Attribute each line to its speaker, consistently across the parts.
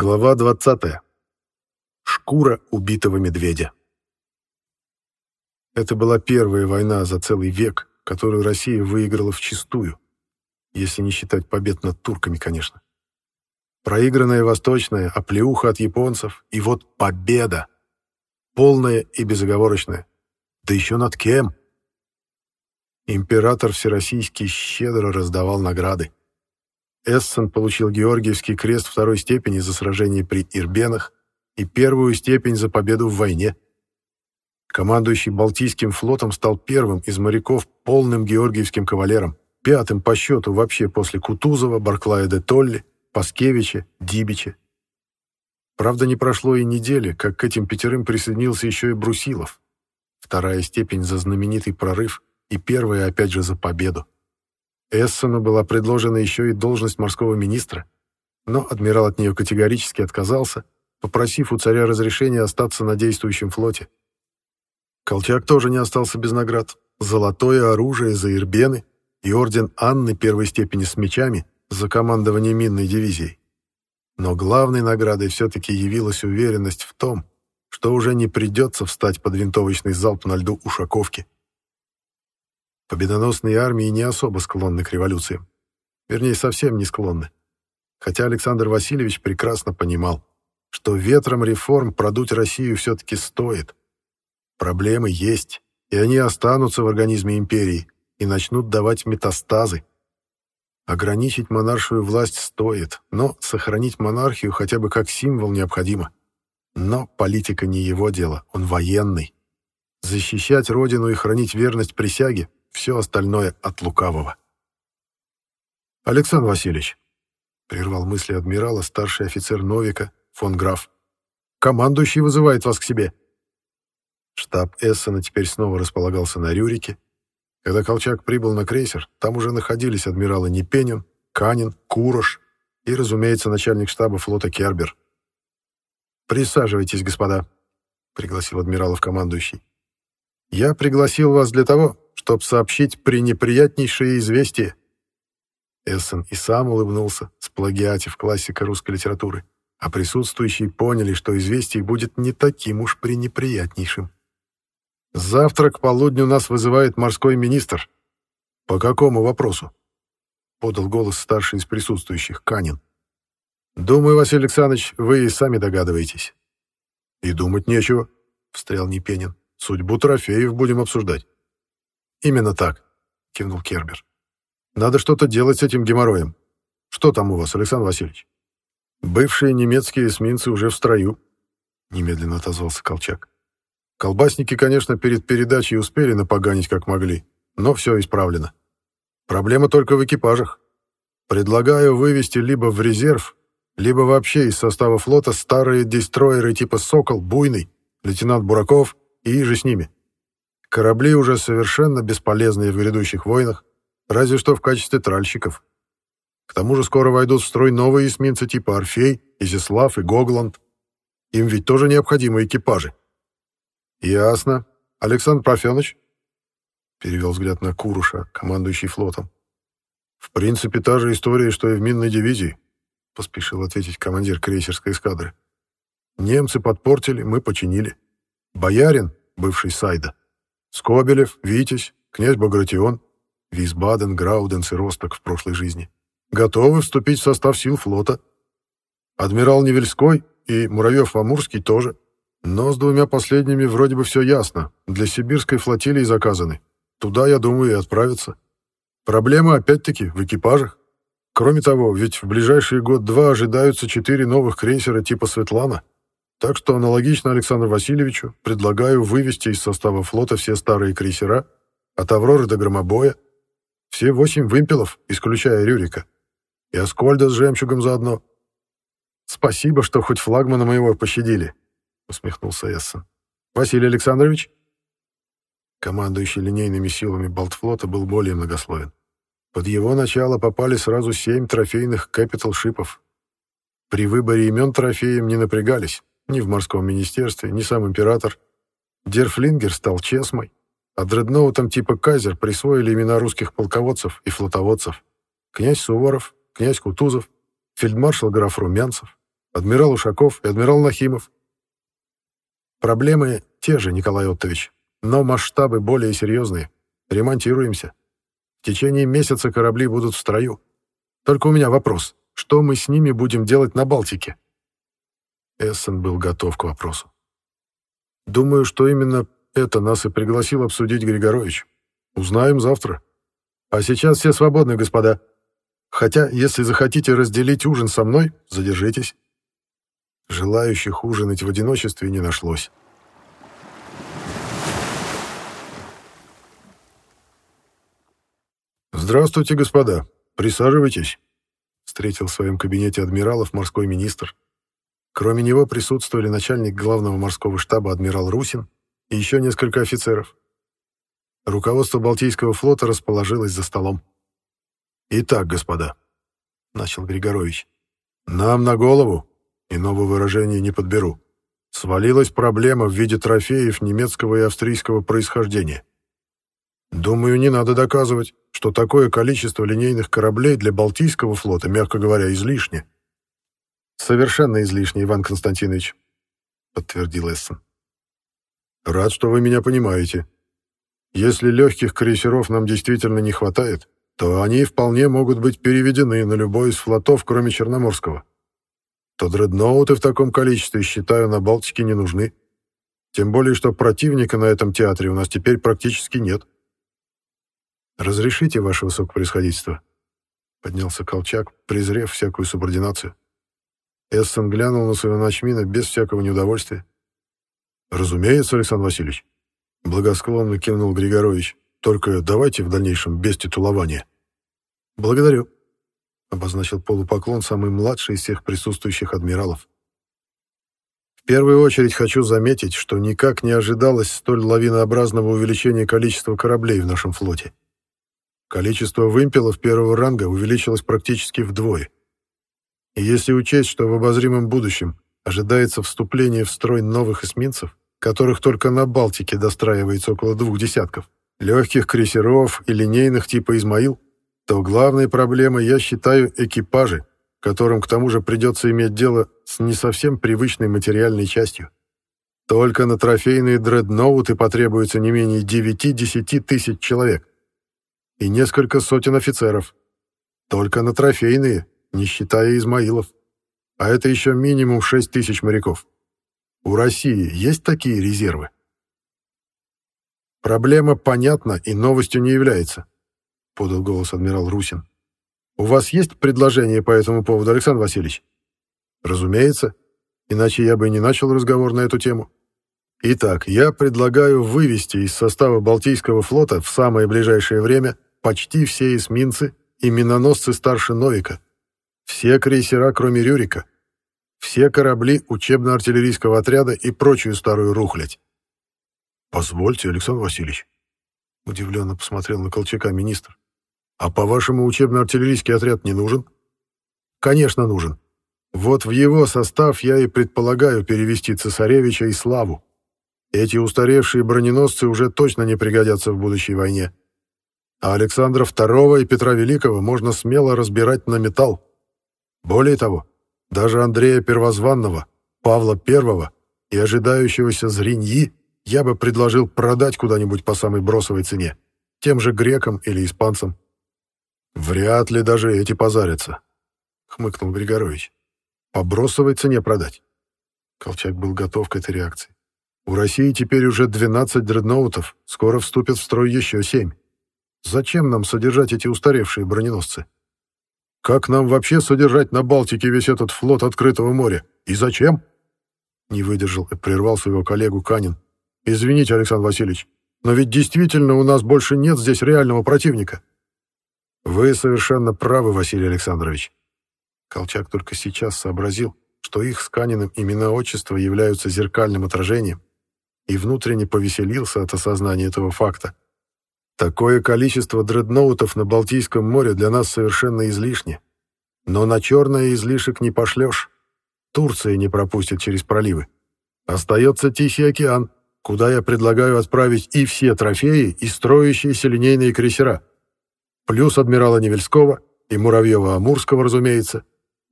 Speaker 1: Глава 20. Шкура убитого медведя. Это была первая война за целый век, которую Россия выиграла вчистую, если не считать побед над турками, конечно. Проигранная Восточная, оплеуха от японцев, и вот победа. Полная и безоговорочная. Да еще над кем? Император Всероссийский щедро раздавал награды. Эссен получил Георгиевский крест второй степени за сражение при Ирбенах и первую степень за победу в войне. Командующий Балтийским флотом стал первым из моряков полным георгиевским кавалером, пятым по счету вообще после Кутузова, Барклая де Толли, Паскевича, Дибича. Правда, не прошло и недели, как к этим пятерым присоединился еще и Брусилов. Вторая степень за знаменитый прорыв и первая опять же за победу. Эссену была предложена еще и должность морского министра, но адмирал от нее категорически отказался, попросив у царя разрешения остаться на действующем флоте. Колчак тоже не остался без наград. Золотое оружие за Ирбены и орден Анны первой степени с мечами за командование минной дивизией. Но главной наградой все-таки явилась уверенность в том, что уже не придется встать под винтовочный залп на льду Ушаковки. Победоносные армии не особо склонны к революциям. Вернее, совсем не склонны. Хотя Александр Васильевич прекрасно понимал, что ветром реформ продуть Россию все-таки стоит. Проблемы есть, и они останутся в организме империи и начнут давать метастазы. Ограничить монаршую власть стоит, но сохранить монархию хотя бы как символ необходимо. Но политика не его дело, он военный. Защищать родину и хранить верность присяге все остальное от лукавого. «Александр Васильевич», — прервал мысли адмирала старший офицер Новика, фон Граф, «командующий вызывает вас к себе». Штаб Эссена теперь снова располагался на Рюрике. Когда Колчак прибыл на крейсер, там уже находились адмиралы Непенин, Канин, Курош и, разумеется, начальник штаба флота Кербер. «Присаживайтесь, господа», — пригласил адмиралов командующий. «Я пригласил вас для того, чтоб сообщить пренеприятнейшее известие». Эссен и сам улыбнулся, сплагиатив классика русской литературы, а присутствующие поняли, что известие будет не таким уж пренеприятнейшим. «Завтра к полудню нас вызывает морской министр». «По какому вопросу?» — подал голос старший из присутствующих, Канин. «Думаю, Василий Александрович, вы и сами догадываетесь». «И думать нечего», — встрял Непенин. «Судьбу трофеев будем обсуждать». «Именно так», — кивнул Кербер. «Надо что-то делать с этим геморроем. Что там у вас, Александр Васильевич?» «Бывшие немецкие эсминцы уже в строю», — немедленно отозвался Колчак. «Колбасники, конечно, перед передачей успели напоганить как могли, но все исправлено. Проблема только в экипажах. Предлагаю вывести либо в резерв, либо вообще из состава флота старые дестройеры типа «Сокол», «Буйный», лейтенант Бураков и же с ними. Корабли уже совершенно бесполезные в грядущих войнах, разве что в качестве тральщиков. К тому же скоро войдут в строй новые эсминцы типа «Орфей», «Изяслав» и «Гогланд». Им ведь тоже необходимы экипажи. «Ясно. Александр Парфенович?» Перевел взгляд на Куруша, командующий флотом. «В принципе, та же история, что и в минной дивизии», поспешил ответить командир крейсерской эскадры. «Немцы подпортили, мы починили. Боярин, бывший Сайда, Скобелев, Витязь, князь Багратион, Висбаден, Грауденс и Росток в прошлой жизни. Готовы вступить в состав сил флота. Адмирал Невельской и Муравьев-Амурский тоже. Но с двумя последними вроде бы все ясно. Для сибирской флотилии заказаны. Туда, я думаю, и отправятся. Проблема, опять-таки, в экипажах. Кроме того, ведь в ближайший год-два ожидаются четыре новых крейсера типа «Светлана», так что аналогично Александру Васильевичу предлагаю вывести из состава флота все старые крейсера, от «Авроры» до «Громобоя», все восемь вымпелов, исключая Рюрика, и Аскольда с жемчугом заодно. «Спасибо, что хоть флагмана моего пощадили», — усмехнулся Эссен. «Василий Александрович?» Командующий линейными силами Балтфлота был более многословен. Под его начало попали сразу семь трофейных капитал-шипов. При выборе имен трофеем не напрягались, ни в морском министерстве, ни сам император. Дерфлингер стал чесмой, а дредноутам типа «Кайзер» присвоили имена русских полководцев и флотоводцев. Князь Суворов, князь Кутузов, фельдмаршал граф Румянцев, Адмирал Ушаков и адмирал Нахимов. Проблемы те же, Николай Оттович, но масштабы более серьезные. Ремонтируемся. В течение месяца корабли будут в строю. Только у меня вопрос. Что мы с ними будем делать на Балтике?» Эссен был готов к вопросу. «Думаю, что именно это нас и пригласил обсудить Григорович. Узнаем завтра. А сейчас все свободны, господа. Хотя, если захотите разделить ужин со мной, задержитесь». Желающих ужинать в одиночестве не нашлось. «Здравствуйте, господа. Присаживайтесь», — встретил в своем кабинете адмиралов морской министр. Кроме него присутствовали начальник главного морского штаба адмирал Русин и еще несколько офицеров. Руководство Балтийского флота расположилось за столом. «Итак, господа», — начал Григорович, — «нам на голову, иного выражения не подберу, свалилась проблема в виде трофеев немецкого и австрийского происхождения. Думаю, не надо доказывать, что такое количество линейных кораблей для Балтийского флота, мягко говоря, излишне. «Совершенно излишне, Иван Константинович», — подтвердил Эссен. «Рад, что вы меня понимаете. Если легких крейсеров нам действительно не хватает, то они вполне могут быть переведены на любой из флотов, кроме Черноморского. То дредноуты в таком количестве, считаю, на Балтике не нужны. Тем более, что противника на этом театре у нас теперь практически нет». «Разрешите, ваше высокопревосходительство?» Поднялся Колчак, презрев всякую субординацию. Эссен глянул на своего ночмина без всякого неудовольствия. «Разумеется, Александр Васильевич», — благосклонно кивнул Григорович. «Только давайте в дальнейшем без титулования». «Благодарю», — обозначил полупоклон самый младший из всех присутствующих адмиралов. «В первую очередь хочу заметить, что никак не ожидалось столь лавинообразного увеличения количества кораблей в нашем флоте. Количество вымпелов первого ранга увеличилось практически вдвое. Если учесть, что в обозримом будущем ожидается вступление в строй новых эсминцев, которых только на Балтике достраивается около двух десятков, легких крейсеров и линейных типа «Измаил», то главной проблемой я считаю экипажи, которым к тому же придется иметь дело с не совсем привычной материальной частью. Только на трофейные дредноуты потребуется не менее 9-10 тысяч человек и несколько сотен офицеров. Только на трофейные, не считая Измаилов. А это еще минимум 6 тысяч моряков. У России есть такие резервы? Проблема понятна и новостью не является, подал голос адмирал Русин. У вас есть предложение по этому поводу, Александр Васильевич? Разумеется, иначе я бы не начал разговор на эту тему. Итак, я предлагаю вывести из состава Балтийского флота в самое ближайшее время почти все эсминцы и миноносцы старше Новика, все крейсера, кроме Рюрика, все корабли учебно-артиллерийского отряда и прочую старую рухлядь. «Позвольте, Александр Васильевич», — удивленно посмотрел на Колчака министр, «а по-вашему учебно-артиллерийский отряд не нужен?» «Конечно нужен. Вот в его состав я и предполагаю перевести Цесаревича и Славу. Эти устаревшие броненосцы уже точно не пригодятся в будущей войне. А Александра II и Петра Великого можно смело разбирать на металл. Более того, даже Андрея Первозванного, Павла I и ожидающегося Зриньи я бы предложил продать куда-нибудь по самой бросовой цене, тем же грекам или испанцам. «Вряд ли даже эти позарятся», — хмыкнул Григорович. «По бросовой цене продать». Колчак был готов к этой реакции. «У России теперь уже 12 дредноутов, скоро вступят в строй еще семь. Зачем нам содержать эти устаревшие броненосцы? Как нам вообще содержать на Балтике весь этот флот открытого моря? И зачем? Не выдержал и прервал своего коллегу Канин. Извините, Александр Васильевич, но ведь действительно у нас больше нет здесь реального противника. Вы совершенно правы, Василий Александрович. Колчак только сейчас сообразил, что их с Каниным имена отчества являются зеркальным отражением, и внутренне повеселился от осознания этого факта. Такое количество дредноутов на Балтийском море для нас совершенно излишне. Но на черное излишек не пошлешь. Турция не пропустит через проливы. Остается Тихий океан, куда я предлагаю отправить и все трофеи, и строящиеся линейные крейсера. Плюс адмирала Невельского и Муравьева-Амурского, разумеется,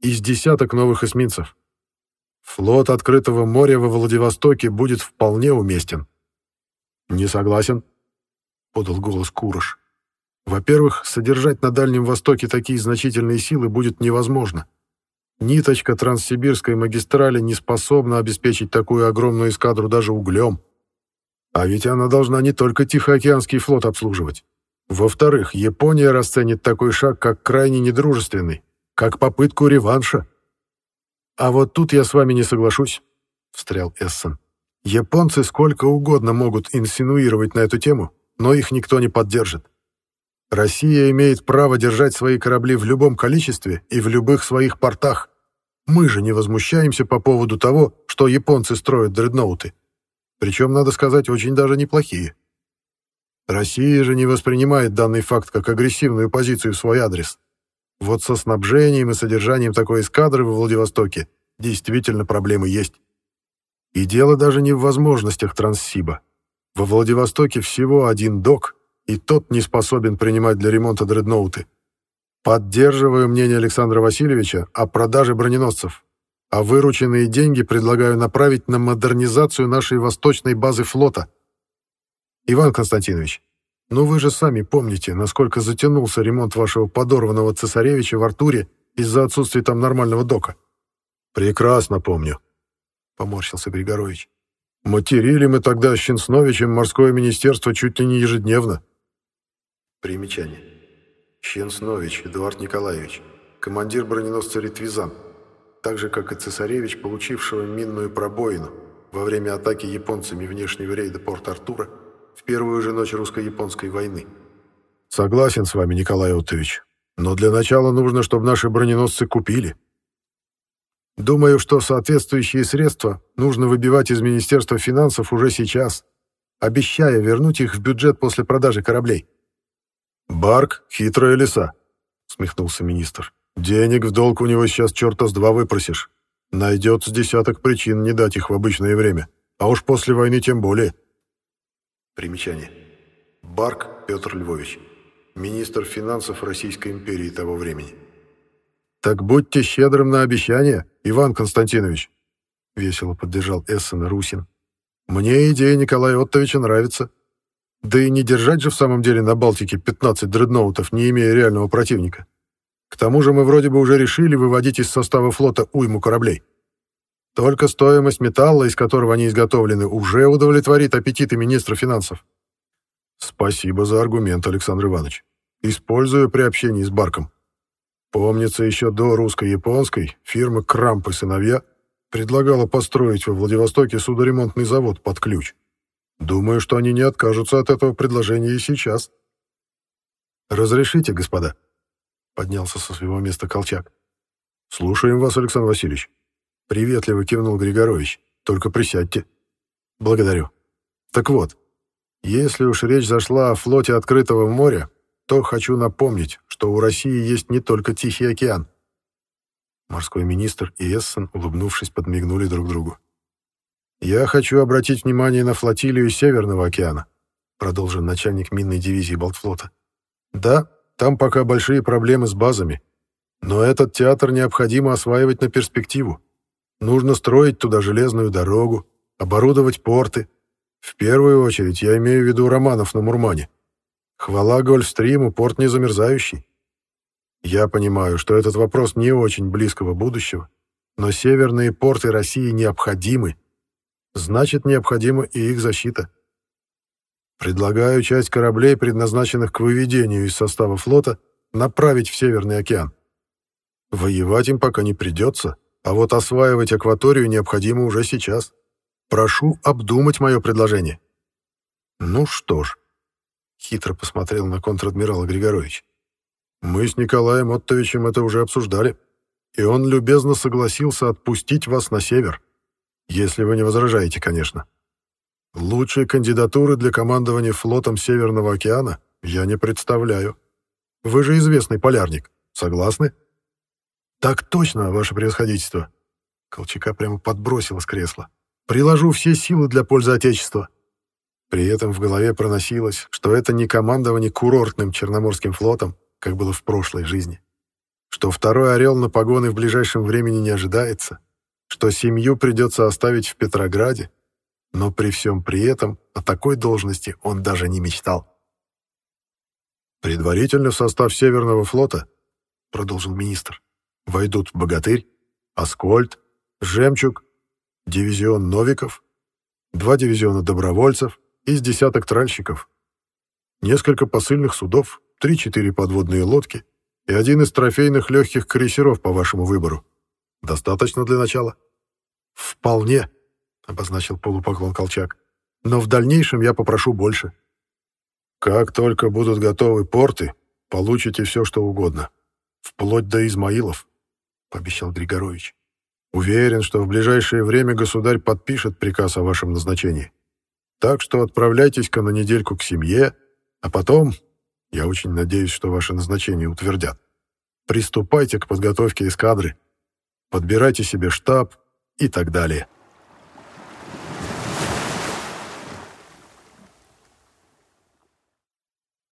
Speaker 1: из десяток новых эсминцев. Флот открытого моря во Владивостоке будет вполне уместен. Не согласен, подал голос Курош. Во-первых, содержать на Дальнем Востоке такие значительные силы будет невозможно. Ниточка Транссибирской магистрали не способна обеспечить такую огромную эскадру даже углем. А ведь она должна не только Тихоокеанский флот обслуживать. Во-вторых, Япония расценит такой шаг как крайне недружественный, как попытку реванша. «А вот тут я с вами не соглашусь», — встрял Эссен. «Японцы сколько угодно могут инсинуировать на эту тему, но их никто не поддержит. Россия имеет право держать свои корабли в любом количестве и в любых своих портах. Мы же не возмущаемся по поводу того, что японцы строят дредноуты. Причем, надо сказать, очень даже неплохие. Россия же не воспринимает данный факт как агрессивную позицию в свой адрес. Вот со снабжением и содержанием такой эскадры во Владивостоке действительно проблемы есть. И дело даже не в возможностях Транссиба. Во Владивостоке всего один док, и тот не способен принимать для ремонта дредноуты. Поддерживаю мнение Александра Васильевича о продаже броненосцев, а вырученные деньги предлагаю направить на модернизацию нашей восточной базы флота. Иван Константинович, ну вы же сами помните, насколько затянулся ремонт вашего подорванного цесаревича в Артуре из-за отсутствия там нормального дока. Прекрасно помню, поморщился Григорович. Материли мы тогда с Щенсновичем морское министерство чуть ли не ежедневно. Примечание. Щенснович Эдуард Николаевич, командир броненосца «Ритвизан», так же, как и цесаревич, получившего минную пробоину во время атаки японцами внешнего рейда Порт-Артура в первую же ночь русско-японской войны. Согласен с вами, Николай Оттович, но для начала нужно, чтобы наши броненосцы купили. Думаю, что соответствующие средства нужно выбивать из Министерства финансов уже сейчас, обещая вернуть их в бюджет после продажи кораблей. «Барк — хитрая лиса», — смехнулся министр. «Денег в долг у него сейчас черта с два выпросишь. Найдет с десяток причин не дать их в обычное время, а уж после войны тем более». Примечание. Барк Петр Львович, министр финансов Российской империи того времени. «Так будьте щедрым на обещания, Иван Константинович», — весело поддержал Эссена Русин. «Мне идея Николая Оттовича нравится. Да и не держать же в самом деле на Балтике 15 дредноутов, не имея реального противника. К тому же мы вроде бы уже решили выводить из состава флота уйму кораблей. Только стоимость металла, из которого они изготовлены, уже удовлетворит аппетиты министра финансов. Спасибо за аргумент, Александр Иванович. Использую при общении с Барком. Помнится, еще до русско-японской фирма «Крамп и сыновья» предлагала построить во Владивостоке судоремонтный завод под ключ. Думаю, что они не откажутся от этого предложения и сейчас. «Разрешите, господа?» — поднялся со своего места Колчак. «Слушаем вас, Александр Васильевич». Приветливо кивнул Григорович. Только присядьте. Благодарю. Так вот, если уж речь зашла о флоте открытого моря, то хочу напомнить, что у России есть не только Тихий океан. Морской министр и Эссен, улыбнувшись, подмигнули друг другу. «Я хочу обратить внимание на флотилию Северного океана», продолжил начальник минной дивизии Балтфлота. «Да, там пока большие проблемы с базами, но этот театр необходимо осваивать на перспективу. Нужно строить туда железную дорогу, оборудовать порты. В первую очередь я имею в виду Романов на Мурмане. Хвала Гольфстриму, порт не замерзающий. Я понимаю, что этот вопрос не очень близкого будущего, но северные порты России необходимы. Значит, необходима и их защита. Предлагаю часть кораблей, предназначенных к выведению из состава флота, направить в Северный океан. Воевать им пока не придется, а вот осваивать акваторию необходимо уже сейчас. Прошу обдумать мое предложение». «Ну что ж», — хитро посмотрел на контр-адмирала Григорович. «Мы с Николаем Оттовичем это уже обсуждали, и он любезно согласился отпустить вас на север, если вы не возражаете, конечно. Лучшей кандидатуры для командования флотом Северного океана я не представляю. Вы же известный полярник, согласны?» «Так точно, ваше превосходительство!» Колчака прямо подбросило с кресла. «Приложу все силы для пользы Отечества!» При этом в голове проносилось, что это не командование курортным Черноморским флотом, как было в прошлой жизни. Что второй «Орел» на погоны в ближайшем времени не ожидается. что семью придется оставить в Петрограде, но при всем при этом о такой должности он даже не мечтал. «Предварительно в состав Северного флота», — продолжил министр, — «войдут «Богатырь», «Аскольд», «Жемчуг», дивизион «Новиков», два дивизиона добровольцев из десяток тральщиков, несколько посыльных судов, три-четыре подводные лодки и один из трофейных легких крейсеров по вашему выбору. Достаточно для начала?» «Вполне», — обозначил полупоклон Колчак. «Но в дальнейшем я попрошу больше». «Как только будут готовы порты, получите все, что угодно. Вплоть до Измаилов», — пообещал Григорович. «Уверен, что в ближайшее время государь подпишет приказ о вашем назначении. Так что отправляйтесь-ка на недельку к семье, а потом, я очень надеюсь, что ваше назначение утвердят, приступайте к подготовке эскадры, подбирайте себе штаб и так далее».